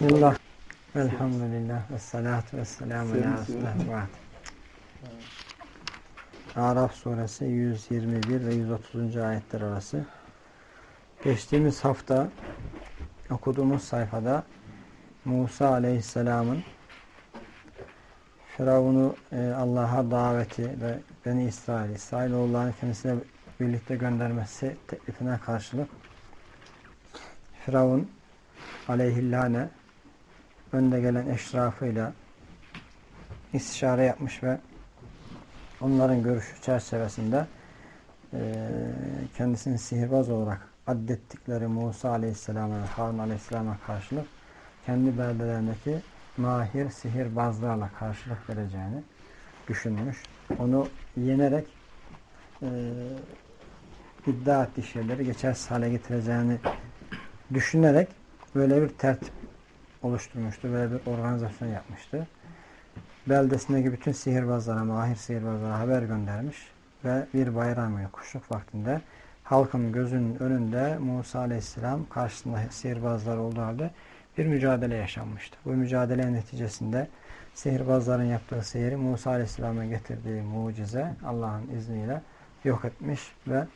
Bismillah. Elhamdülillah. Ve salatu ve selamu ala Resulullah. Araf suresi 121 ve 130. ayetler arası. Geçtiğimiz hafta okuduğumuz sayfada Musa aleyhisselamın Firavun'u e, Allah'a daveti ve Beni İsrail, İsrailoğullarını kendisine birlikte göndermesi teklifine karşılık Firavun aleyhillâne önde gelen eşrafıyla istişare yapmış ve onların görüşü çerçevesinde kendisini sihirbaz olarak addettikleri Musa Aleyhisselam'a ve Harun Aleyhisselam'a karşılık kendi beldelerindeki mahir sihirbazlarla karşılık vereceğini düşünmüş. Onu yenerek e, iddia ettiği şeyleri geçersiz hale getireceğini düşünerek böyle bir tertip oluşturmuştu. Böyle bir organizasyon yapmıştı. Beldesindeki bütün sihirbazlara, mahir sihirbazlara haber göndermiş ve bir bayram günü kuşluk vaktinde halkın gözünün önünde Musa Aleyhisselam karşısında sihirbazlar olduğu halde bir mücadele yaşanmıştı. Bu mücadele neticesinde sihirbazların yaptığı sihiri Musa Aleyhisselam'a getirdiği mucize Allah'ın izniyle yok etmiş ve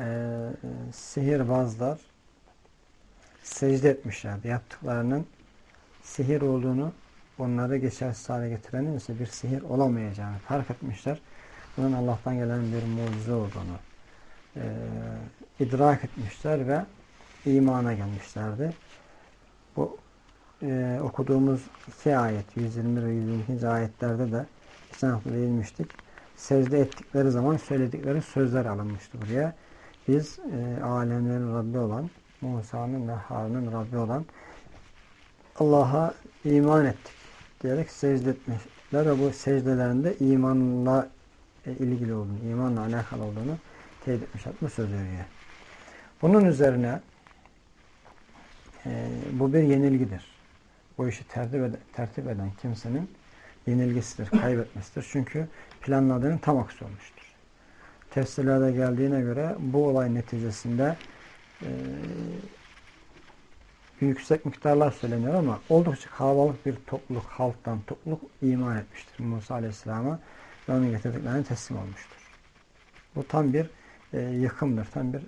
e, sihirbazlar secde etmişlerdi. Yaptıklarının sihir olduğunu onları geçersiz hale getirenin ise bir sihir olamayacağını fark etmişler. Bunun Allah'tan gelen bir mucize olduğunu e, idrak etmişler ve imana gelmişlerdi. Bu e, okuduğumuz iki ayet 120 ve 122. ayetlerde de geçen hafta değinmiştik. Secde ettikleri zaman söyledikleri sözler alınmıştı buraya. Biz e, alemlerin Rabbi olan Musa'nın ve Harun'un Rabbi olan Allah'a iman ettik diyerek secde etmişler ve bu secdelerinde imanla ilgili olduğunu, imanla alakalı olduğunu teyit etmişler. Bu söz veriyor. Bunun üzerine e, bu bir yenilgidir. Bu işi tertip eden, tertip eden kimsenin yenilgisidir, kaybetmesidir. Çünkü planladığının tam aksi olmuştur. Tefsirlerde geldiğine göre bu olay neticesinde e, yüksek miktarlar söyleniyor ama oldukça kalabalık bir topluluk, halktan topluluk iman etmiştir Musa Aleyhisselam'a ve onun getirdiklerine teslim olmuştur. Bu tam bir e, yıkımdır, tam bir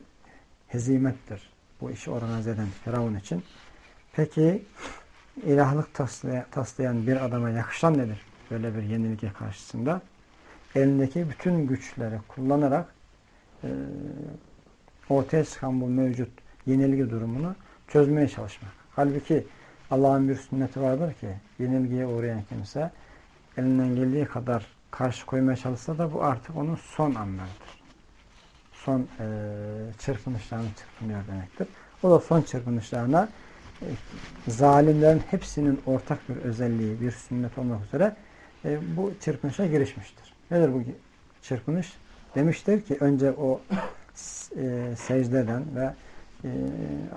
hezimettir. Bu işi organize eden Firavun için. Peki ilahlık taslayan bir adama yakışan nedir? Böyle bir yenilgi karşısında. Elindeki bütün güçleri kullanarak e, ortaya çıkan bu mevcut yenilgi durumunu çözmeye çalışmak. Halbuki Allah'ın bir sünneti vardır ki yenilgiye uğrayan kimse elinden geldiği kadar karşı koymaya çalışsa da bu artık onun son anlarıdır. Son e, çırpınışlarını çırpınıyor demektir. O da son çırpınışlarına e, zalimlerin hepsinin ortak bir özelliği, bir sünnet olmak üzere e, bu çırpınışa girişmiştir. Nedir bu çırpınış? Demiştir ki önce o e, ve e,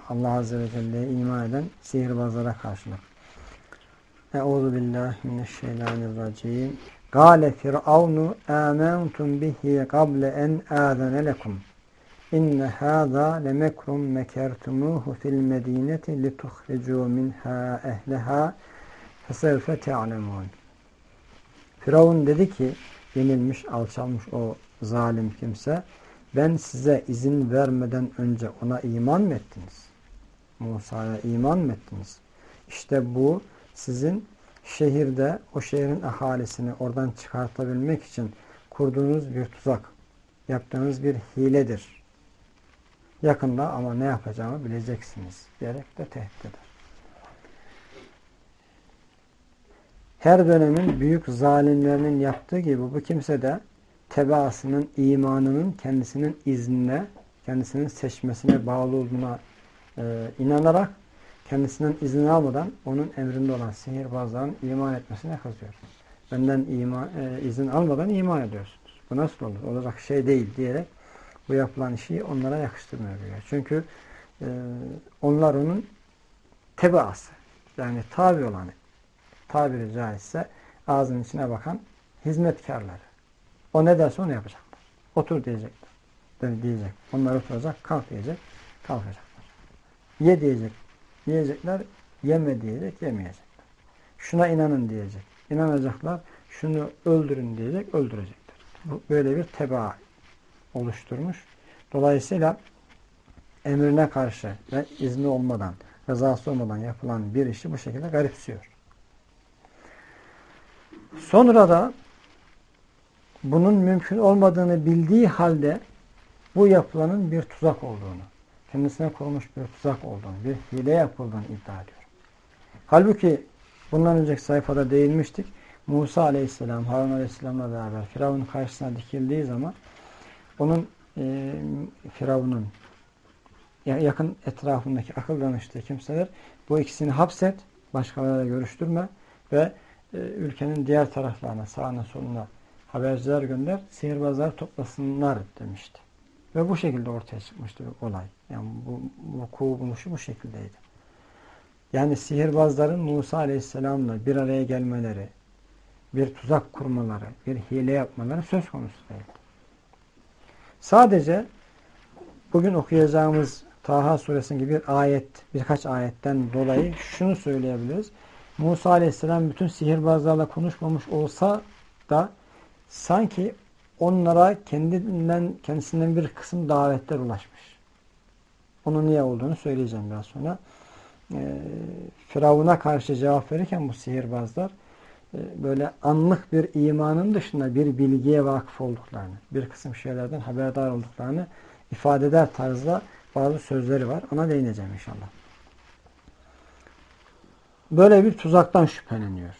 Allah Azze ve Celle'ye iman eden sihirbazlara karşılık. Euzu billahi mineşşeytanirracim. Gale firavunu amentum bihi qable en azene lekum. İnne hâzâ lemekrun mekertumuhu fil medîneti lituhricû minhâ ehleha fesevfe te'alemûn. Firavun dedi ki yenilmiş, alçalmış o zalim kimse ben size izin vermeden önce ona iman mı ettiniz? Musa'ya iman mı ettiniz? İşte bu sizin şehirde o şehrin ahalisini oradan çıkartabilmek için kurduğunuz bir tuzak, yaptığınız bir hiledir. Yakında ama ne yapacağımı bileceksiniz diyerek de tehdit eder. Her dönemin büyük zalimlerinin yaptığı gibi bu kimse de tebaasının, imanının kendisinin iznine, kendisinin seçmesine bağlı olduğuna e, inanarak kendisinden izin almadan onun emrinde olan sihirbazların iman etmesine kızıyor. Benden iman, e, izin almadan iman ediyorsunuz. Bu nasıl olur? Olacak şey değil diyerek bu yapılan işi onlara yakıştırmıyor. Çünkü e, onlar onun tebaası. Yani tabi olanı. Tabiri caizse ağzının içine bakan hizmetkarları. O ne derse onu yapacaklar. Otur diyecekler. Diyecek. Onlar oturacak. Kalk diyecek. Kalkacaklar. Ye diyecek. Yiyecekler. Yeme diyecek, yemeyecekler. Şuna inanın diyecek. İnanacaklar. Şunu öldürün diyecek, öldürecekler. Bu böyle bir teba oluşturmuş. Dolayısıyla emrine karşı ve izni olmadan, rızası olmadan yapılan bir işi bu şekilde garipsiyor. Sonra da bunun mümkün olmadığını bildiği halde bu yapılanın bir tuzak olduğunu, kendisine kurulmuş bir tuzak olduğunu, bir hile yapıldığını iddia ediyor. Halbuki bundan önceki sayfada değinmiştik. Musa aleyhisselam, Harun aleyhisselamla beraber Firavun'un karşısına dikildiği zaman onun e, Firavun'un yakın etrafındaki akıl danıştığı kimseler bu ikisini hapset, başkalarıyla görüştürme ve e, ülkenin diğer taraflarına, sağına soluna haberciler gönder, sihirbazlar toplasınlar demişti. Ve bu şekilde ortaya çıkmıştı olay. Yani bu vuku buluşu bu şekildeydi. Yani sihirbazların Musa Aleyhisselam'la bir araya gelmeleri, bir tuzak kurmaları, bir hile yapmaları söz konusu değildi. Sadece bugün okuyacağımız Taha suresinin bir ayet, birkaç ayetten dolayı şunu söyleyebiliriz. Musa Aleyhisselam bütün sihirbazlarla konuşmamış olsa da sanki onlara kendinden kendisinden bir kısım davetler ulaşmış. Onun niye olduğunu söyleyeceğim biraz sonra. Ee, Firavun'a karşı cevap verirken bu sihirbazlar e, böyle anlık bir imanın dışında bir bilgiye vakıf olduklarını, bir kısım şeylerden haberdar olduklarını ifade eder tarzda bazı sözleri var. Ona değineceğim inşallah. Böyle bir tuzaktan şüpheleniyor.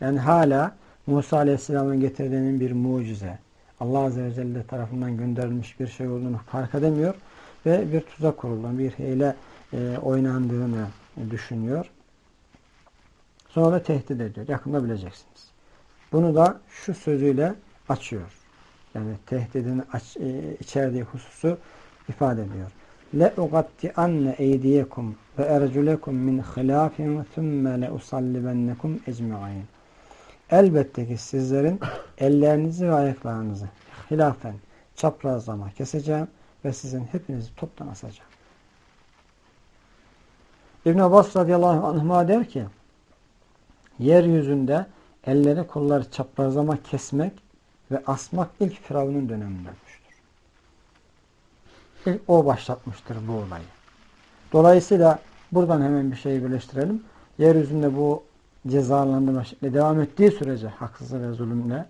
Yani hala Musa Aleyhisselam'ın getirdiğinin bir mucize, Allah Azze ve Celle tarafından gönderilmiş bir şey olduğunu fark edemiyor ve bir tuzak kurulduğunu, bir hile e, oynandığını düşünüyor. Sonra da tehdit ediyor. Yakında bileceksiniz. Bunu da şu sözüyle açıyor. Yani tehdidin aç, e, içerdiği hususu ifade ediyor. Le ugatti'anne eydiyekum ve erculekum min khilafin thumme le usallibennekum ecma'in. Elbette ki sizlerin ellerinizi ve ayaklarınızı hilafen çaprazlama keseceğim ve sizin hepinizi toptan asacağım. İbn Abbas radıyallahu anh'a der ki yeryüzünde elleri kolları çaprazlama kesmek ve asmak ilk Firavun'un döneminde olmuştur. İlk o başlatmıştır bu olayı. Dolayısıyla buradan hemen bir şeyi birleştirelim. Yeryüzünde bu cezalandırma şekli devam ettiği sürece haksız ve zulümle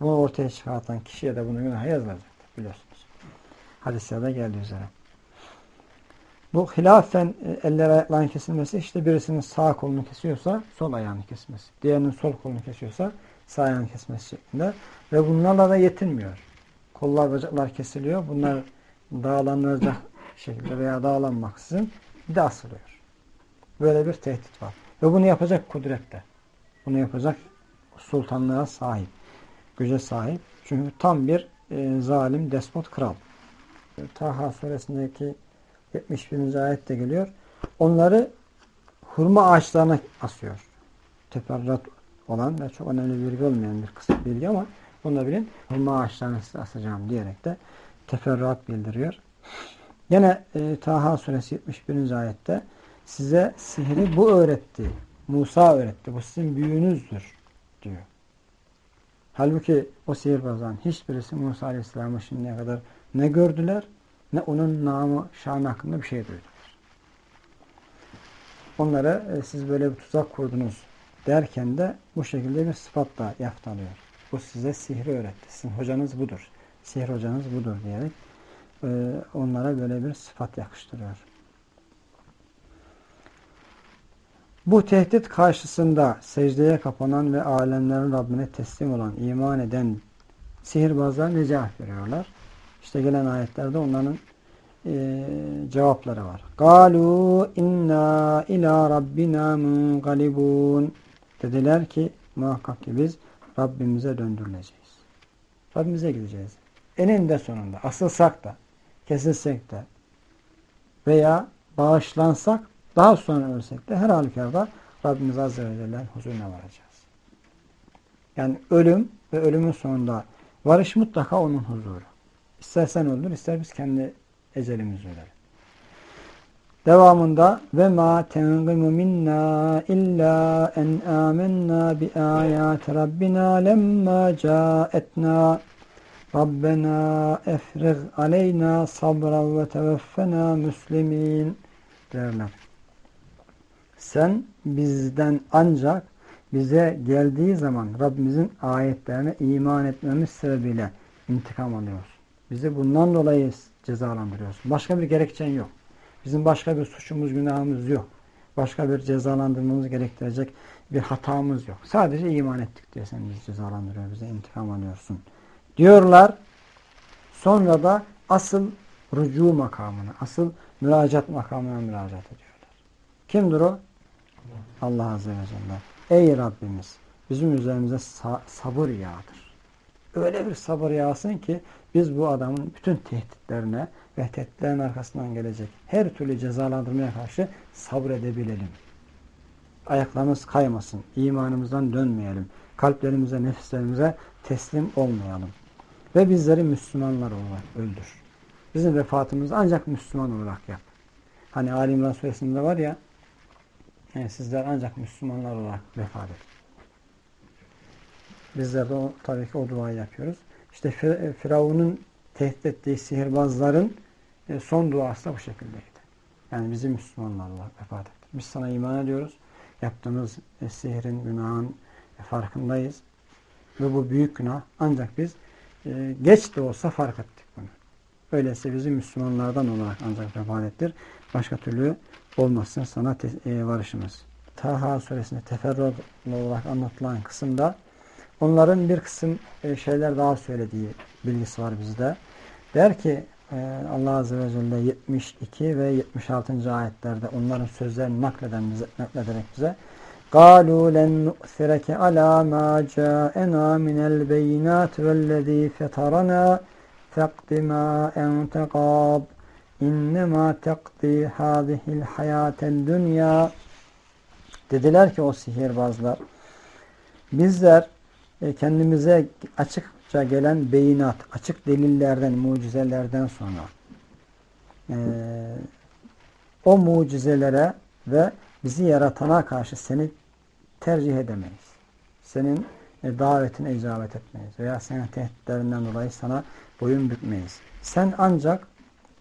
bunu ortaya çıkartan kişiye de bunu günah yazılacaktır biliyorsunuz. Hadislerde geldiği üzere. Bu hilafen e, eller ayakların kesilmesi işte birisinin sağ kolunu kesiyorsa sol ayağını kesmesi. Diğerinin sol kolunu kesiyorsa sağ ayağını kesmesi şeklinde. Ve bunlarla da yetinmiyor. Kollar bacaklar kesiliyor. Bunlar dağlanacak şekilde veya dağlanmaksızın bir de asılıyor. Böyle bir tehdit var. Ve bunu yapacak kudrette. Bunu yapacak sultanlığa sahip. Güce sahip. Çünkü tam bir e, zalim, despot, kral. Taha suresindeki 71. ayette geliyor. Onları hurma ağaçlarına asıyor. Teferrat olan ve çok önemli bilgi olmayan bir kısım bilgi ama bunu da bilin. Hurma ağaçlarına size asacağım diyerek de teferruat bildiriyor. Yine e, Taha suresi 71. ayette size sihri bu öğretti. Musa öğretti. Bu sizin büyüğünüzdür diyor. Halbuki o sihirbazların hiçbirisi Musa Aleyhisselam'ı şimdiye kadar ne gördüler ne onun namı, şanı hakkında bir şey duydular. Onlara e, siz böyle bir tuzak kurdunuz derken de bu şekilde bir sıfatla yaftalıyor. Bu size sihri öğretti. Sizin hocanız budur. Sihir hocanız budur diyerek e, onlara böyle bir sıfat yakıştırıyor. Bu tehdit karşısında secdeye kapanan ve alemlerin Rabbine teslim olan, iman eden sihirbazlar ne cevap veriyorlar? İşte gelen ayetlerde onların e, cevapları var. Galu inna ila rabbina munqalibun. Dediler ki muhakkak ki biz Rabbimize döndürüleceğiz. Rabbimize gideceğiz. Eninde sonunda asılsak da kesilsek de veya bağışlansak daha sonra ölsek de her halükarda Rabbimiz Azze ve Celle'nin huzuruna varacağız. Yani ölüm ve ölümün sonunda varış mutlaka onun huzuru. İstersen öldür, ister biz kendi ecelimizi ölelim. Devamında ve ma tenqimu minna illa en amennâ bi âyâti rabbina lemma câetnâ Rabbena efrig aleyna sabra ve teveffena müslimin derler. Sen bizden ancak bize geldiği zaman Rabbimizin ayetlerine iman etmemiz sebebiyle intikam alıyorsun. Bizi bundan dolayı cezalandırıyorsun. Başka bir gerekçen yok. Bizim başka bir suçumuz, günahımız yok. Başka bir cezalandırmamız gerektirecek bir hatamız yok. Sadece iman ettik diye sen bizi cezalandırıyor, bize intikam alıyorsun. Diyorlar. Sonra da asıl rücu makamına, asıl müracaat makamına müracaat ediyorlar. Kimdir o? Allah Azze ve Celle. Ey Rabbimiz bizim üzerimize sabır yağdır. Öyle bir sabır yağsın ki biz bu adamın bütün tehditlerine ve tehditlerin arkasından gelecek her türlü cezalandırmaya karşı sabredebilelim. Ayaklarımız kaymasın, imanımızdan dönmeyelim, kalplerimize, nefislerimize teslim olmayalım. Ve bizleri Müslümanlar olarak öldür. Bizim vefatımızı ancak Müslüman olarak yap. Hani Ali İmran suresinde var ya yani sizler ancak Müslümanlar olarak vefat edin. Bizler de o, tabii ki o duayı yapıyoruz. İşte Firavun'un tehdit ettiği sihirbazların e, son duası da bu şekildeydi. Yani bizim Müslümanlar olarak vefat ettik. Biz sana iman ediyoruz. Yaptığımız e, sihirin, günahın e, farkındayız. Ve bu büyük günah. Ancak biz geç de olsa fark ettik bunu. Öyleyse bizim Müslümanlardan olarak ancak vefat ettir. Başka türlü olmasın sana varışımız. Taha suresinde teferruat olarak anlatılan kısımda onların bir kısım şeyler daha söylediği bilgisi var bizde. Der ki Allah Azze ve Celle 72 ve 76. ayetlerde onların sözlerini nakleden bize, naklederek bize قالوا لن نؤثرك على ما جاءنا من البينات والذي فطرنا فاقض ما أنت قاض İnnemâ teqdi hâzihil hayâten dünya dediler ki o sihirbazlar bizler e, kendimize açıkça gelen beyinat, açık delillerden, mucizelerden sonra e, o mucizelere ve bizi yaratana karşı seni tercih edemeyiz. Senin e, davetine icabet etmeyiz veya senin tehditlerinden dolayı sana boyun bükmeyiz. Sen ancak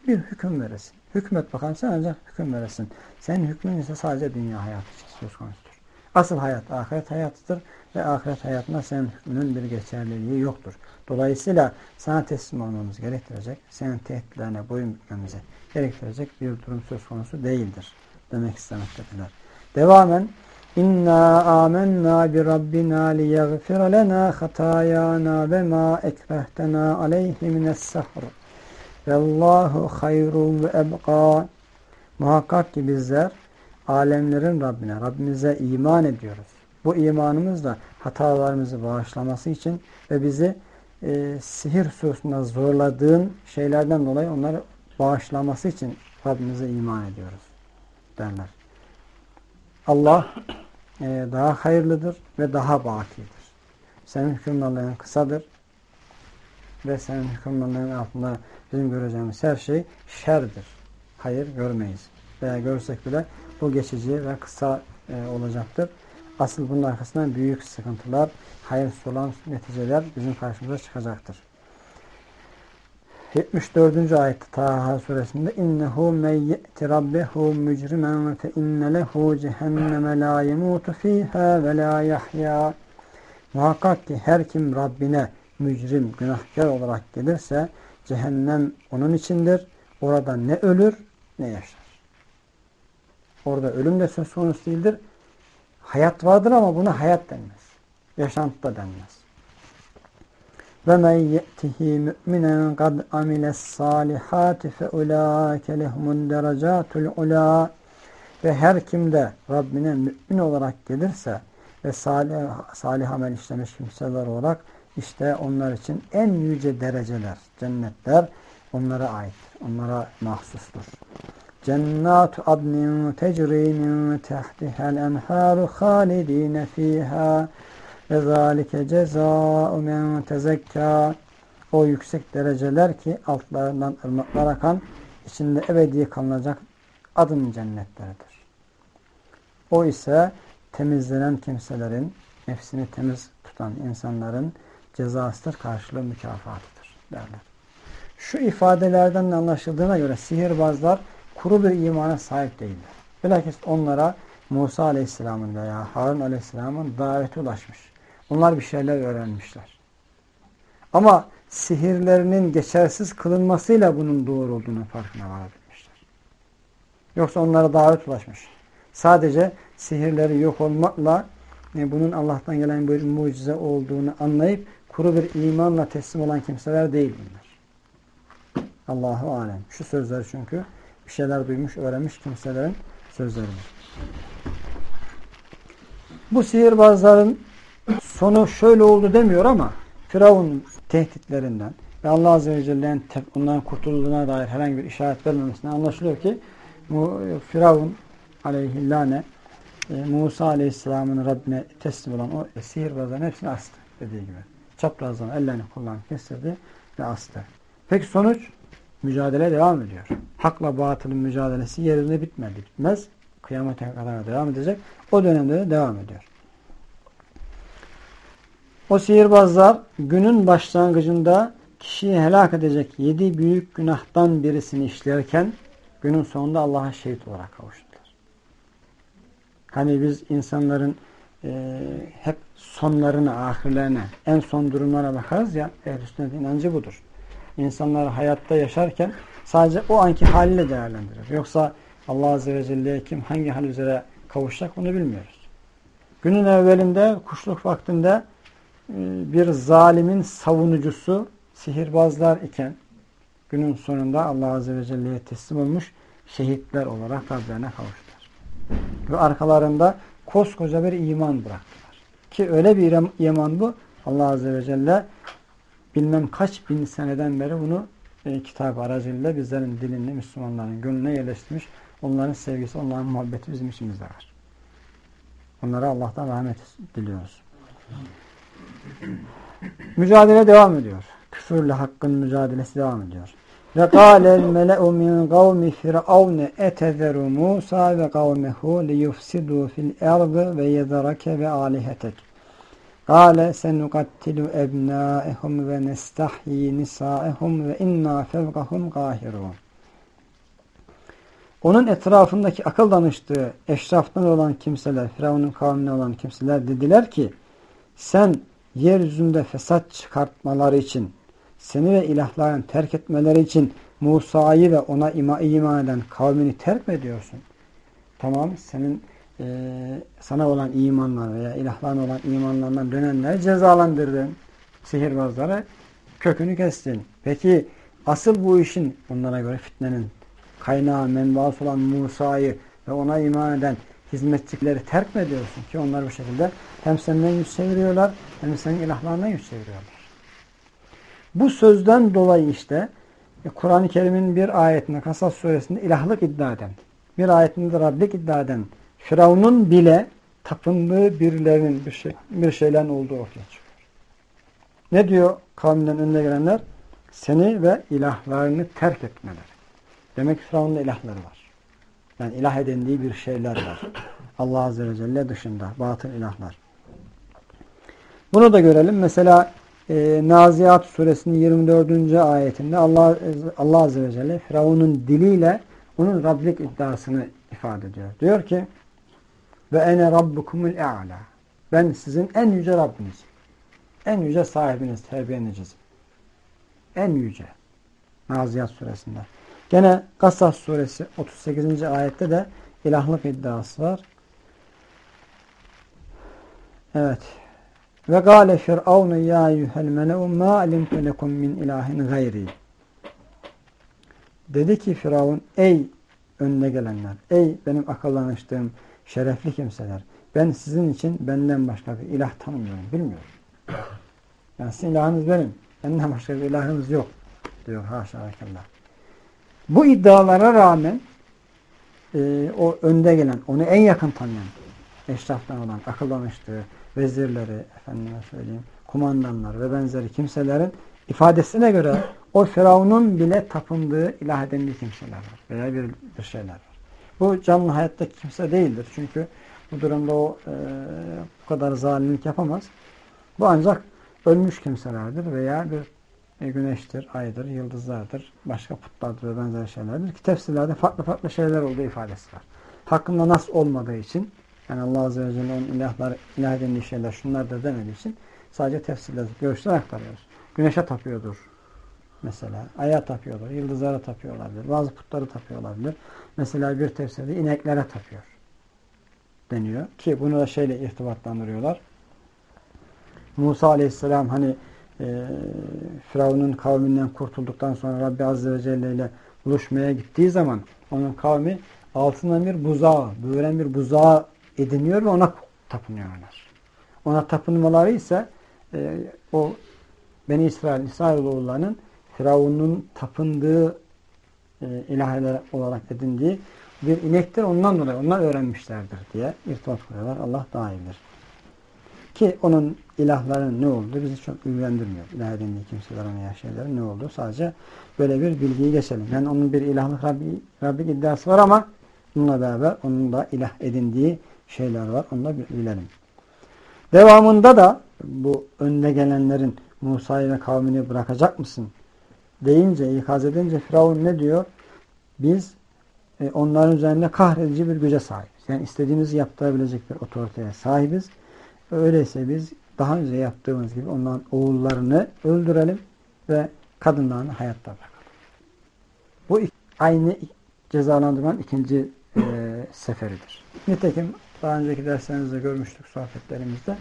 bir hüküm veresin. Hükmet bakalım sen ancak hüküm veresin. Senin hükmün ise sadece dünya hayatı için söz konusudur. Asıl hayat ahiret hayatıdır ve ahiret hayatında senin hükmünün bir geçerliliği yoktur. Dolayısıyla sana teslim olmamız gerektirecek, senin tehditlerine boyun bükmemizi gerektirecek bir durum söz konusu değildir demek istemektedirler. Devamen İnna amennâ bi rabbina liyeğfir lena hatayana ve ma ekrehtena aleyhi mines-sehr. Vallahu hayrun ve ebqa. Muhakkak ki bizler alemlerin Rabbine, Rabbimize iman ediyoruz. Bu imanımızla hatalarımızı bağışlaması için ve bizi e, sihir hususunda zorladığın şeylerden dolayı onları bağışlaması için Rabbimize iman ediyoruz derler. Allah e, daha hayırlıdır ve daha bakidir. Senin hükümlerlerin kısadır ve senin hükümlerlerin altında bizim göreceğimiz her şey şerdir. Hayır görmeyiz. Veya görsek bile bu geçici ve kısa e, olacaktır. Asıl bunun arkasından büyük sıkıntılar, hayırsız olan neticeler bizim karşımıza çıkacaktır. 74. ayette Taha suresinde innehu men ye'ti rabbehu mücrimen fe inne lehu cehenneme la yemutu fiha ve la yahya Muhakkak ki her kim Rabbine mücrim, günahkar olarak gelirse cehennem onun içindir. Orada ne ölür ne yaşar. Orada ölüm de söz konusu değildir. Hayat vardır ama buna hayat denmez. Yaşantı da denmez. Ve men ye'tihi mu'minen kad amiles salihati fe ulaike lehumun derecatul ula ve her kimde Rabbine mümin olarak gelirse ve salih, salih amel işlemiş kimseler olarak işte onlar için en yüce dereceler, cennetler onlara ait, onlara mahsustur. Cennatu adnin tecri min tehtihel enharu halidine fiha ve zalike cezâ'u men tezekka o yüksek dereceler ki altlarından ırmaklar akan içinde ebedi kalınacak adın cennetleridir. O ise temizlenen kimselerin, nefsini temiz tutan insanların cezasıdır, karşılığı mükafatıdır derler. Şu ifadelerden anlaşıldığına göre sihirbazlar kuru bir imana sahip değiller. Bilakis onlara Musa Aleyhisselam'ın veya Harun Aleyhisselam'ın daveti ulaşmış. Onlar bir şeyler öğrenmişler. Ama sihirlerinin geçersiz kılınmasıyla bunun doğru olduğunu farkına varabilmişler. Yoksa onlara davet ulaşmış. Sadece sihirleri yok olmakla e, bunun Allah'tan gelen bir mucize olduğunu anlayıp kuru bir imanla teslim olan kimseler değil bunlar. Allahu alem. Şu sözler çünkü bir şeyler duymuş, öğrenmiş kimselerin sözleridir. Bu sihirbazların sonu şöyle oldu demiyor ama Firavun tehditlerinden ve Allah Azze ve Celle'nin ondan kurtulduğuna dair herhangi bir işaret vermemesinden anlaşılıyor ki bu Firavun aleyhillâne e, Musa Aleyhisselam'ın Rabbine teslim olan o sihirbazların hepsini astı dediği gibi. Çaprazdan ellerini kullanıp kestirdi ve astı. Peki sonuç? Mücadele devam ediyor. Hakla batılın mücadelesi yerinde bitmedi. Bitmez. Kıyamete kadar devam edecek. O dönemde de devam ediyor. O sihirbazlar günün başlangıcında kişiyi helak edecek yedi büyük günahtan birisini işlerken günün sonunda Allah'a şehit olarak kavuştular. Hani biz insanların e, hep sonlarına, ahirlerine, en son durumlara bakarız ya, ehl-i sünnet inancı budur. İnsanlar hayatta yaşarken sadece o anki haliyle değerlendirir. Yoksa Allah Azze ve Celle'ye kim hangi hal üzere kavuşacak onu bilmiyoruz. Günün evvelinde kuşluk vaktinde e, bir zalimin savunucusu sihirbazlar iken günün sonunda Allah Azze ve Celle'ye teslim olmuş şehitler olarak Rablerine kavuştular. Ve arkalarında koskoca bir iman bıraktılar. Ki öyle bir iman bu Allah Azze ve Celle bilmem kaç bin seneden beri bunu e, kitap aracılığıyla bizlerin dilinde Müslümanların gönlüne yerleştirmiş. Onların sevgisi, onların muhabbeti bizim içimizde var. Onlara Allah'tan rahmet diliyoruz. Mücadele devam ediyor. Küfürle hakkın mücadelesi devam ediyor. Ve kâlel mele'u min kavmi firavne etezeru Musa ve kavmehu liyufsidu fil erdi ve yezerake ve alihetek. Kâle senukattilu ebnâehum ve nestahyi nisâehum ve inna fevkahum gâhirûn. Onun etrafındaki akıl danıştığı eşraftan olan kimseler, Firavun'un kavmine olan kimseler dediler ki sen yeryüzünde fesat çıkartmaları için seni ve ilahların terk etmeleri için Musa'yı ve ona ima, iman eden kavmini terk mi ediyorsun? Tamam senin e, sana olan imanlar veya ilahların olan imanlarından dönenleri cezalandırdın. Sihirbazları kökünü kestin. Peki asıl bu işin onlara göre fitnenin kaynağı, menbaası olan Musa'yı ve ona iman eden hizmetçileri terk mi ediyorsun ki onlar bu şekilde hem senden yüz çeviriyorlar hem senin ilahlarından yüz çeviriyorlar. Bu sözden dolayı işte e, Kur'an-ı Kerim'in bir ayetinde Kasas suresinde ilahlık iddia eden, bir ayetinde Rablik iddia eden Firavun'un bile tapındığı birilerinin bir, şey, bir şeylerin olduğu ortaya çıkıyor. Ne diyor kavminden önüne gelenler? Seni ve ilahlarını terk etmeleri. Demek ki Firavun'da ilahları var. Yani ilah edindiği bir şeyler var. Allah Azze ve Celle dışında batıl ilahlar. Bunu da görelim. Mesela e, Naziat suresinin 24. ayetinde Allah, Allah Azze ve Celle Firavun'un diliyle onun Rablik iddiasını ifade ediyor. Diyor ki ve ene rabbukumul e'ala ben sizin en yüce Rabbiniz. En yüce sahibiniz, terbiyeniciniz. En yüce. Naziyat suresinde. Gene Kasas suresi 38. ayette de ilahlık iddiası var. Evet. Ve gâle firavunu ya eyyuhel mele'u ma alimtu lekum min ilahin gayri. Dedi ki Firavun ey önüne gelenler, ey benim akıllanıştığım şerefli kimseler, ben sizin için benden başka bir ilah tanımıyorum, bilmiyorum. Yani sizin ilahınız benim, benden başka bir ilahınız yok diyor haşa ve Bu iddialara rağmen e, o önde gelen, onu en yakın tanıyan, eşraftan olan, akıllanıştığı, vezirleri, efendime söyleyeyim, kumandanlar ve benzeri kimselerin ifadesine göre o Firavun'un bile tapındığı ilah edindiği kimseler var veya bir, bir şeyler var. Bu canlı hayattaki kimse değildir. Çünkü bu durumda o e, bu kadar zalimlik yapamaz. Bu ancak ölmüş kimselerdir veya bir e, güneştir, aydır, yıldızlardır, başka putlardır ve benzer şeylerdir. Ki tefsirlerde farklı farklı şeyler olduğu ifadesi var. Hakkında nas olmadığı için yani Allah Azze ve Celle onun ilahlar, ilah edindiği şeyler şunlar da demediği için sadece tefsirler, görüşler aktarıyoruz. Güneşe tapıyordur mesela. Aya tapıyorlar, yıldızlara tapıyor olabilir. Bazı putları tapıyor olabilir. Mesela bir tefsirde ineklere tapıyor deniyor. Ki bunu da şeyle irtibatlandırıyorlar. Musa Aleyhisselam hani e, Firavun'un kavminden kurtulduktan sonra Rabbi Azze ve Celle ile buluşmaya gittiği zaman onun kavmi altından bir buzağı, böğren bir buzağı ediniyor ve ona tapınıyorlar. Ona tapınmaları ise e, o Beni İsrail, İsrailoğullarının Firavun'un tapındığı e, ilaheler olarak edindiği bir inektir. Ondan dolayı onlar öğrenmişlerdir diye irtibat kuruyorlar. Allah daha iyi bilir. Ki onun ilahların ne olduğu bizi çok ilgilendirmiyor. İlah edindiği kimselerin veya şeylerin ne olduğu sadece böyle bir bilgiyi geçelim. Yani onun bir ilahlık Rabbi, Rabbi iddiası var ama bununla beraber onun da ilah edindiği şeyler var. Onu da bilelim. Devamında da bu önde gelenlerin Musa'yı ve kavmini bırakacak mısın? deyince, ikaz edince Firavun ne diyor? Biz e, onların üzerinde kahredici bir güce sahibiz. Yani istediğimizi yaptırabilecek bir otoriteye sahibiz. Öyleyse biz daha önce yaptığımız gibi onların oğullarını öldürelim ve kadınlarını hayatta bırakalım. Bu aynı cezalandırmanın ikinci e, seferidir. Nitekim daha önceki derslerinizde görmüştük sohbetlerimizde.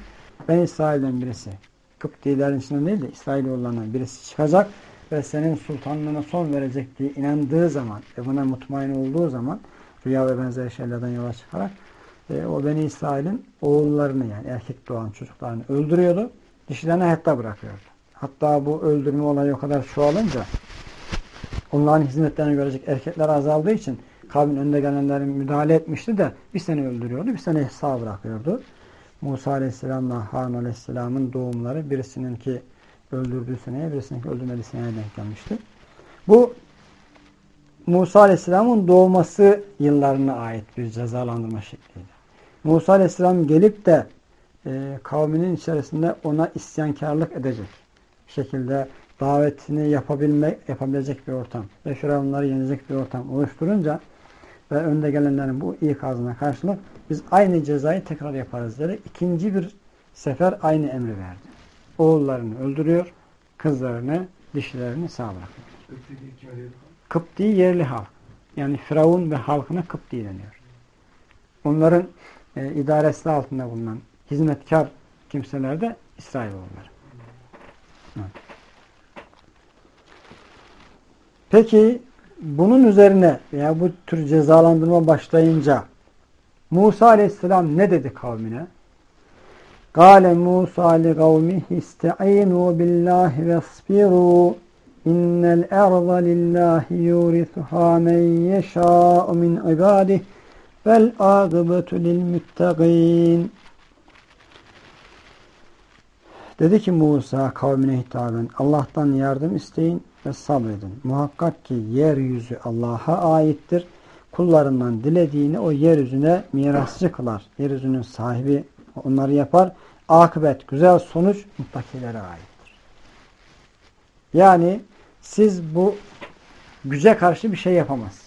Ben İsrail'den birisi Kıptilerin içinden değil de İsrailoğullarından birisi çıkacak ve senin sultanlığına son verecek diye inandığı zaman ve buna mutmain olduğu zaman rüya ve benzer şeylerden yola çıkarak e, o Beni İsrail'in oğullarını yani erkek doğan çocuklarını öldürüyordu. Dişilerini hayatta bırakıyordu. Hatta bu öldürme olayı o kadar çoğalınca onların hizmetlerini görecek erkekler azaldığı için kavmin önde gelenlerin müdahale etmişti de bir sene öldürüyordu, bir sene sağ bırakıyordu. Musa Aleyhisselam'la Harun Aleyhisselam'ın doğumları birisinin ki öldürdüğü seneye birisinin ki öldürmediği seneye denk gelmişti. Bu Musa Aleyhisselam'ın doğması yıllarına ait bir cezalandırma şekliydi. Musa Aleyhisselam gelip de e, kavminin içerisinde ona isyankarlık edecek şekilde davetini yapabilmek, yapabilecek bir ortam ve Firavunları yenecek bir ortam oluşturunca ve önde gelenlerin bu ikazına karşılık biz aynı cezayı tekrar yaparız dedi. İkinci bir sefer aynı emri verdi. Oğullarını öldürüyor, kızlarını, dişilerini sağ bırakıyor. Kıpti yerli halk. Yani Firavun ve halkına Kıpti deniyor. Onların e, idaresi altında bulunan hizmetkar kimseler de İsrailoğulları. Peki bunun üzerine veya bu tür cezalandırma başlayınca Musa aleyhisselam ne dedi kavmine? Kale Musa li kavmihi iste'inu billahi ve asbiru innel erza lillahi yurithuha men yeşâ'u min ibadih vel âgıbetu lil müttegîn Dedi ki Musa kavmine hitaben Allah'tan yardım isteyin ve sabredin. Muhakkak ki yeryüzü Allah'a aittir. Kullarından dilediğini o yeryüzüne mirasçı kılar. Yeryüzünün sahibi onları yapar. Akıbet, güzel sonuç muttakilere aittir. Yani siz bu güce karşı bir şey yapamazsınız.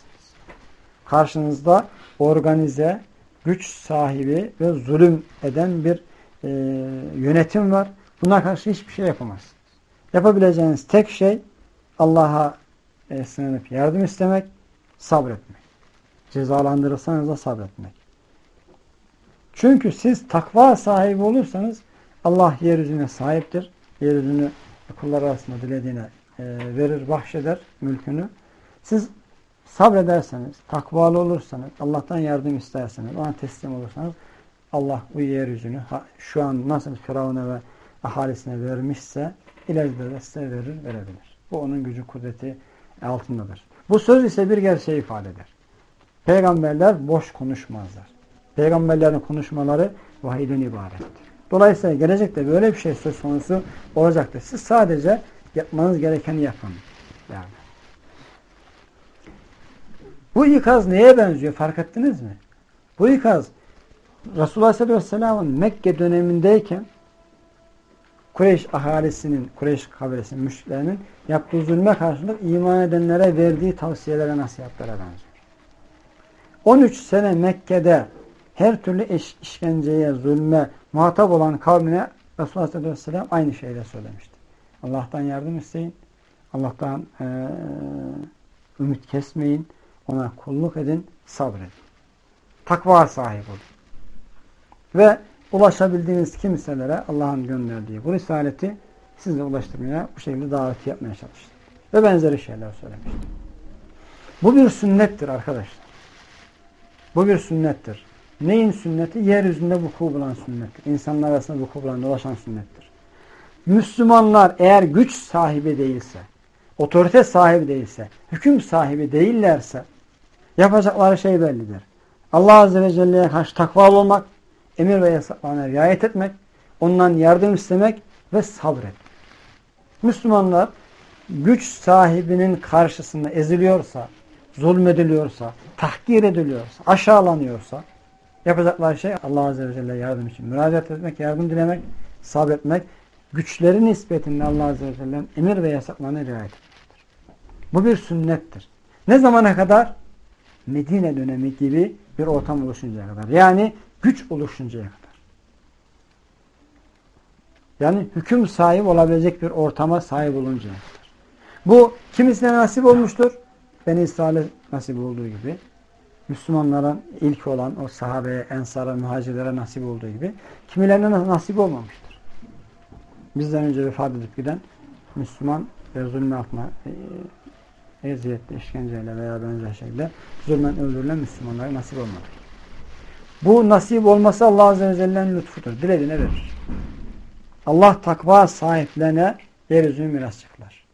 Karşınızda organize, güç sahibi ve zulüm eden bir e, yönetim var. Buna karşı hiçbir şey yapamazsınız. Yapabileceğiniz tek şey Allah'a e, sığınıp yardım istemek, sabretmek. Cezalandırırsanız da sabretmek. Çünkü siz takva sahibi olursanız Allah yeryüzüne sahiptir. Yeryüzünü kullar arasında dilediğine e, verir, bahşeder mülkünü. Siz sabrederseniz, takvalı olursanız, Allah'tan yardım isterseniz, ona teslim olursanız Allah bu yeryüzünü şu an nasıl Firavun'a ve ahalisine vermişse ileride de size verir, verebilir. Bu onun gücü, kudreti altındadır. Bu söz ise bir gerçeği ifade eder. Peygamberler boş konuşmazlar. Peygamberlerin konuşmaları vahiyden ibarettir. Dolayısıyla gelecekte böyle bir şey söz konusu olacaktır. Siz sadece yapmanız gerekeni yapın. Yani. Bu ikaz neye benziyor fark ettiniz mi? Bu ikaz Resulullah sallallahu aleyhi ve sellem'in Mekke dönemindeyken Kureyş ahalisinin, Kureyş kabilesinin, müşriklerinin yaptığı zulme karşılık iman edenlere verdiği tavsiyelere, nasihatlere benziyor. 13 sene Mekke'de her türlü iş, işkenceye, zulme muhatap olan kavmine Resulullah sallallahu aleyhi ve sellem aynı şeyleri söylemişti. Allah'tan yardım isteyin. Allah'tan e, ümit kesmeyin. Ona kulluk edin, sabredin. Takva sahibi olun. Ve ulaşabildiğiniz kimselere Allah'ın gönderdiği bu risaleti sizle ulaştırmaya, bu şekilde davet yapmaya çalıştı. Ve benzeri şeyler söylemişti. Bu bir sünnettir arkadaşlar. Bu bir sünnettir. Neyin sünneti? Yeryüzünde vuku bulan sünnettir. İnsanlar arasında vuku bulan, dolaşan sünnettir. Müslümanlar eğer güç sahibi değilse, otorite sahibi değilse, hüküm sahibi değillerse yapacakları şey bellidir. Allah Azze ve Celle'ye karşı takvalı olmak, emir ve yasaklarına riayet etmek, ondan yardım istemek ve sabret. Müslümanlar güç sahibinin karşısında eziliyorsa, zulmediliyorsa, tahkir ediliyorsa, aşağılanıyorsa yapacakları şey Allah Azze ve Celle yardım için müracaat etmek, yardım dilemek, sabretmek, güçleri nispetinde Allah Azze ve Celle'nin emir ve yasaklarına riayet etmektir. Bu bir sünnettir. Ne zamana kadar? Medine dönemi gibi bir ortam oluşuncaya kadar. Yani güç oluşuncaya kadar. Yani hüküm sahibi olabilecek bir ortama sahip oluncaya kadar. Bu kimisine nasip olmuştur. Beni İsrail'e nasip olduğu gibi. Müslümanlara ilk olan o sahabeye, ensara, muhacirlere nasip olduğu gibi. Kimilerine nasip olmamıştır. Bizden önce vefat edip giden Müslüman ve zulme altına e, eziyetle, işkenceyle veya benzer şekilde zulmen öldürülen Müslümanlara nasip olmadı. Bu nasip olması Allah Azze ve Celle'nin lütfudur. Dilediğine verir. Allah takva sahiplerine yeryüzünü mirasçıklar.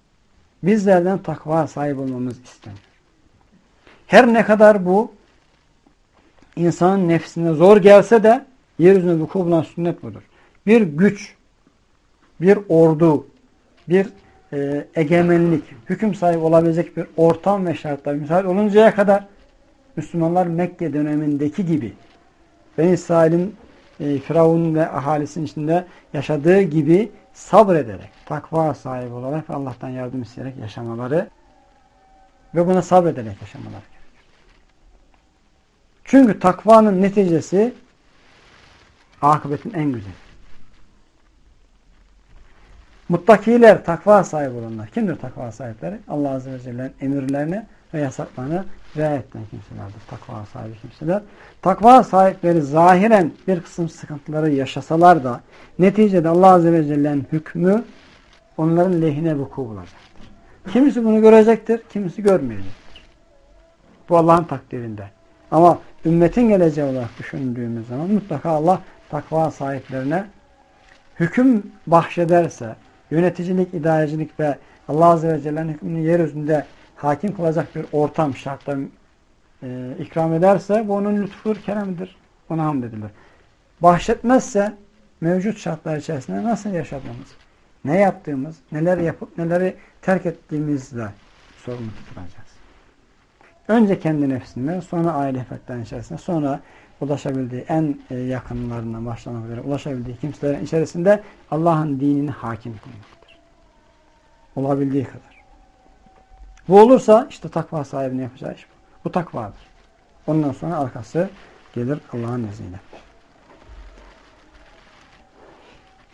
Bizlerden takva sahip olmamız isteniyor. Her ne kadar bu insanın nefsine zor gelse de yeryüzünde vuku bulan sünnet budur. Bir güç, bir ordu, bir e, egemenlik, hüküm sahibi olabilecek bir ortam ve şartlar müsait oluncaya kadar Müslümanlar Mekke dönemindeki gibi Ben İsrail'in e, Firavun ve ahalisinin içinde yaşadığı gibi sabrederek, takva sahibi olarak Allah'tan yardım isteyerek yaşamaları ve buna sabrederek yaşamaları gerekir. Çünkü takvanın neticesi akıbetin en güzeli. Muttakiler, takva sahibi olanlar. Kimdir takva sahipleri? Allah Azze ve Celle'nin emirlerine ve yasaklarına riayet eden kimselerdir. Takva sahibi kimseler. Takva sahipleri zahiren bir kısım sıkıntıları yaşasalar da neticede Allah Azze ve Celle'nin hükmü onların lehine vuku bulacaktır. Kimisi bunu görecektir, kimisi görmeyecektir. Bu Allah'ın takdirinde. Ama ümmetin geleceği olarak düşündüğümüz zaman mutlaka Allah takva sahiplerine hüküm bahşederse, yöneticilik, idarecilik ve Allah Azze ve Celle'nin hükmünü yeryüzünde hakim kılacak bir ortam, şartlar e, ikram ederse bu onun lütfudur, keremidir. Ona hamd edilir. Bahşetmezse mevcut şartlar içerisinde nasıl yaşadığımız, ne yaptığımız, neler yapıp neleri terk ettiğimizle sorumlu tutulacağız. Önce kendi nefsinde, sonra aile fertlerinin içerisinde, sonra ulaşabildiği en e, yakınlarından başlamak üzere ulaşabildiği kimselerin içerisinde Allah'ın dinini hakim kılmaktır. Olabildiği kadar. Bu olursa işte takva sahibine yapacağı iş bu. Bu takvadır. Ondan sonra arkası gelir Allah'ın izniyle.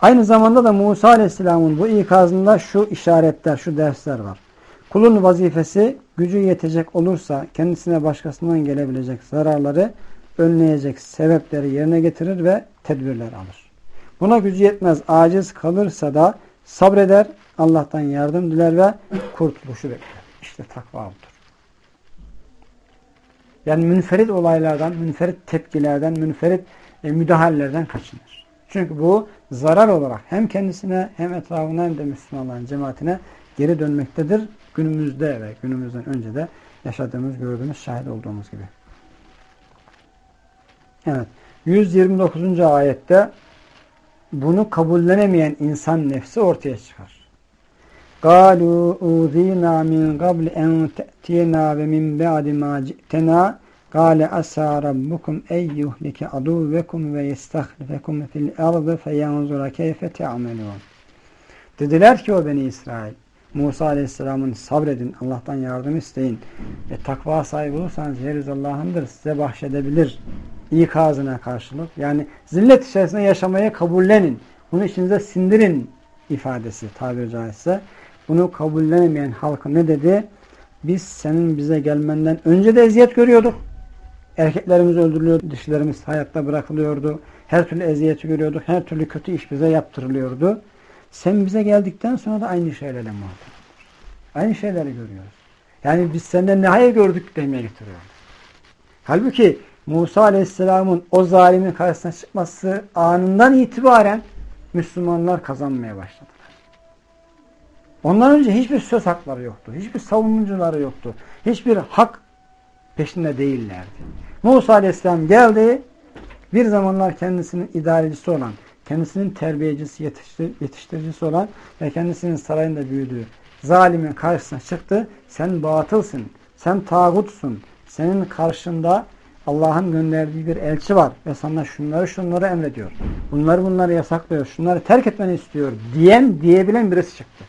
Aynı zamanda da Musa Aleyhisselam'ın bu ikazında şu işaretler, şu dersler var. Kulun vazifesi gücü yetecek olursa kendisine başkasından gelebilecek zararları önleyecek sebepleri yerine getirir ve tedbirler alır. Buna gücü yetmez, aciz kalırsa da sabreder, Allah'tan yardım diler ve kurtuluşu bekler. İşte takva budur. Yani münferit olaylardan, münferit tepkilerden, münferit e, müdahalelerden kaçınır. Çünkü bu zarar olarak hem kendisine hem etrafına hem de Müslümanların cemaatine geri dönmektedir. Günümüzde ve günümüzden önce de yaşadığımız, gördüğümüz, şahit olduğumuz gibi. Evet. 129. ayette bunu kabullenemeyen insan nefsi ortaya çıkar. قالوا أوذينا من قبل أن تأتينا ومن بعد ما جئتنا قال أسى ربكم أن يهلك عدوكم ويستخلفكم في الأرض فينظر كيف تعملون Dediler ki o Beni İsrail Musa Aleyhisselam'ın sabredin, Allah'tan yardım isteyin. E, takva sahibi olursanız yeryüzü Allah'ındır, size bahşedebilir. İkazına karşılık. Yani zillet içerisinde yaşamayı kabullenin. Bunu içinize sindirin ifadesi tabiri caizse. Bunu kabullenemeyen halkı ne dedi? Biz senin bize gelmenden önce de eziyet görüyorduk. Erkeklerimiz öldürülüyordu, dişlerimiz hayatta bırakılıyordu. Her türlü eziyeti görüyorduk, her türlü kötü iş bize yaptırılıyordu. Sen bize geldikten sonra da aynı şeylerle muhatap. Aynı şeyleri görüyoruz. Yani biz senden ne hayır gördük demeye getiriyoruz. Halbuki Musa Aleyhisselam'ın o zalimin karşısına çıkması anından itibaren Müslümanlar kazanmaya başladılar. Ondan önce hiçbir söz hakları yoktu. Hiçbir savunucuları yoktu. Hiçbir hak peşinde değillerdi. Musa Aleyhisselam geldi. Bir zamanlar kendisinin idarecisi olan, kendisinin terbiyecisi, yetiştir, yetiştiricisi olan ve kendisinin sarayında büyüdüğü zalimin karşısına çıktı. Sen batılsın, sen tağutsun, senin karşında Allah'ın gönderdiği bir elçi var ve sana şunları şunları emrediyor. Bunları bunları yasaklıyor, şunları terk etmeni istiyor diyen, diyebilen birisi çıktı.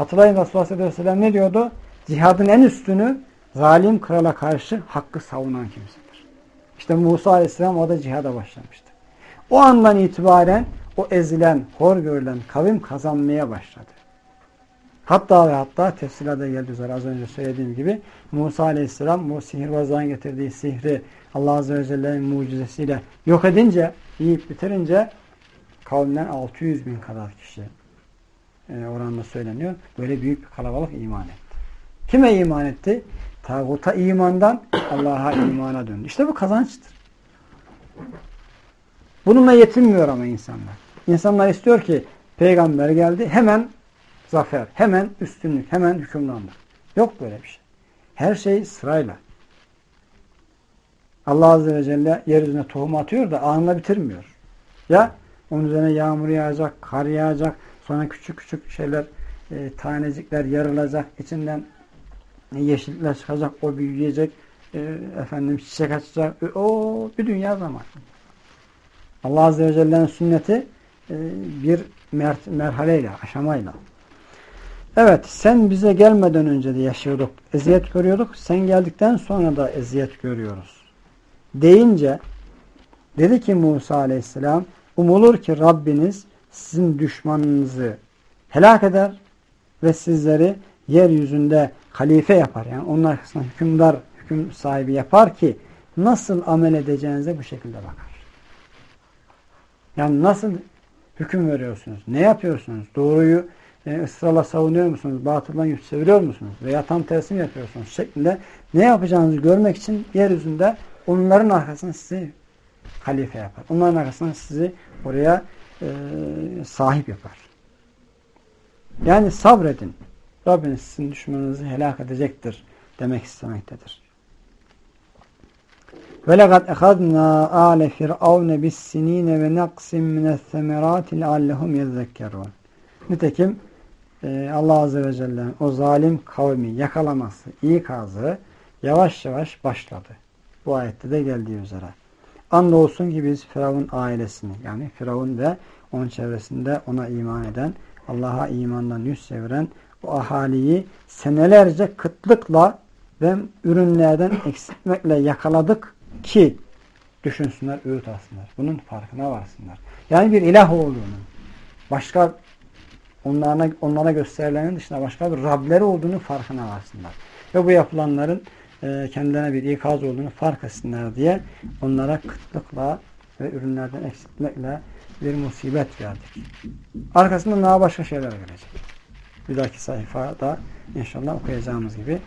Hatırlayın Resulullah sallallahu aleyhi ve sellem ne diyordu? Cihadın en üstünü zalim krala karşı hakkı savunan kimsedir. İşte Musa aleyhisselam o da cihada başlamıştı. O andan itibaren o ezilen, hor görülen kavim kazanmaya başladı. Hatta ve hatta tefsirlerde geldi üzere az önce söylediğim gibi Musa aleyhisselam bu sihirbazların getirdiği sihri Allah azze ve celle'nin mucizesiyle yok edince, yiyip bitirince kavimden 600 bin kadar kişi e, oranında söyleniyor. Böyle büyük bir kalabalık iman etti. Kime iman etti? Tağuta imandan Allah'a imana döndü. İşte bu kazançtır. Bununla yetinmiyor ama insanlar. İnsanlar istiyor ki peygamber geldi hemen zafer, hemen üstünlük, hemen hükümranlık. Yok böyle bir şey. Her şey sırayla. Allah Azze ve Celle yeryüzüne tohum atıyor da anında bitirmiyor. Ya onun üzerine yağmur yağacak, kar yağacak, sonra küçük küçük şeyler, e, tanecikler yarılacak, içinden yeşillikler çıkacak, o büyüyecek, e, efendim çiçek açacak, e, o bir dünya zaman. Allah Azze ve Celle'nin sünneti e, bir mer merhaleyle, aşamayla. Evet, sen bize gelmeden önce de yaşıyorduk, eziyet görüyorduk. Sen geldikten sonra da eziyet görüyoruz. Deyince, dedi ki Musa aleyhisselam, umulur ki Rabbiniz sizin düşmanınızı helak eder ve sizleri yeryüzünde halife yapar. Yani onun arkasından hükümdar, hüküm sahibi yapar ki nasıl amel edeceğinize bu şekilde bakar. Yani nasıl hüküm veriyorsunuz? Ne yapıyorsunuz? Doğruyu e, ısrarla savunuyor musunuz? Batıldan yüz çeviriyor musunuz? Veya tam tersini yapıyorsunuz? Şeklinde ne yapacağınızı görmek için yeryüzünde onların arkasından sizi halife yapar. Onların arkasından sizi oraya e, sahip yapar. Yani sabredin. Rabbiniz sizin düşmanınızı helak edecektir demek istemektedir. وَلَقَدْ اَخَذْنَا آلَ فِرْعَوْنَ بِالسِّن۪ينَ وَنَقْسٍ مِنَ الثَّمَرَاتِ لَعَلَّهُمْ يَذَّكَّرُونَ Nitekim e, Allah Azze ve Celle'nin o zalim kavmi yakalaması, ikazı yavaş yavaş başladı. Bu ayette de geldiği üzere. Andolsun ki biz Firavun ailesini yani Firavun ve onun çevresinde ona iman eden, Allah'a imandan yüz çeviren o ahaliyi senelerce kıtlıkla ve ürünlerden eksiltmekle yakaladık ki düşünsünler, öğüt alsınlar. Bunun farkına varsınlar. Yani bir ilah olduğunu, başka onlara, onlara gösterilenin dışında başka bir Rableri olduğunu farkına varsınlar. Ve bu yapılanların e, kendilerine bir ikaz olduğunu fark etsinler diye onlara kıtlıkla ve ürünlerden eksiltmekle bir musibet verdik. Arkasında daha başka şeyler gelecek. Bir dahaki sayfada inşallah okuyacağımız gibi